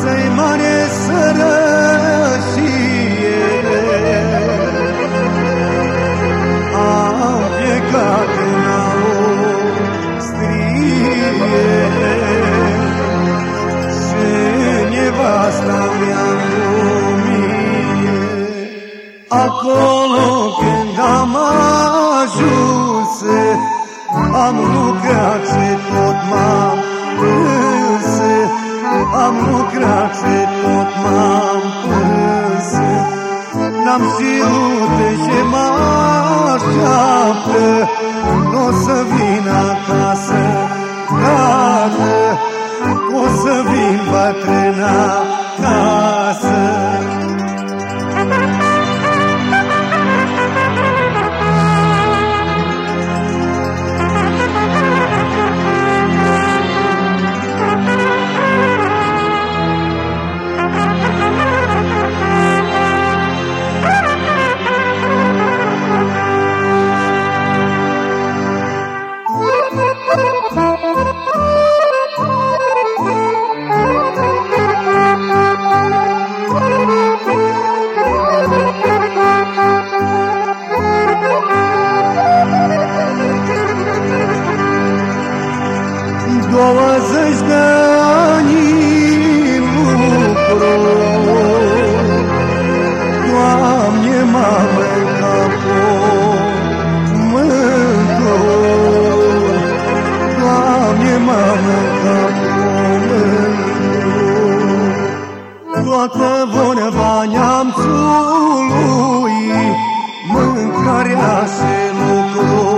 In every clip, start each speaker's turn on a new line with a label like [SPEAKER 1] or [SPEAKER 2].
[SPEAKER 1] să-i mare sărășie. Au plecat în o strie Și nevasta mea cu mine Acolo când am ajuns Am lucrat ce I'm looking m-am pus. N-am 20 de ani lucru Doamne, mame, capomântul Doamne, mame, capomântul Toată vorba neamțului Mâncarea se lucru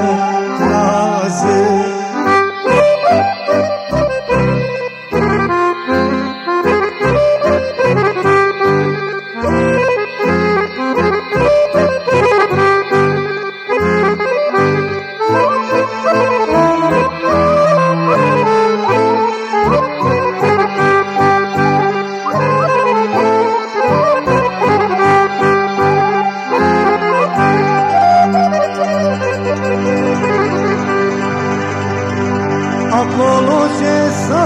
[SPEAKER 1] acolo ce să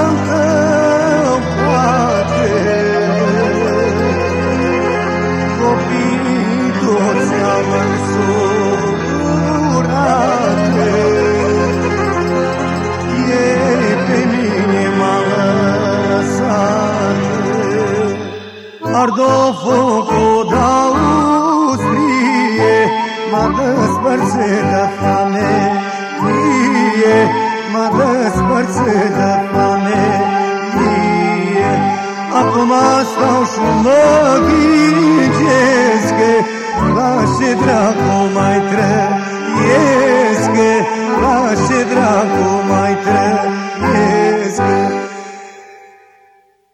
[SPEAKER 1] poate. Copiii toți am însurate, ei pe mine m-a lăsat. Ardo focul d'Austrie, m-a despărțit Acum stau și mă ghicesc, la ce dracu mai trăiesc,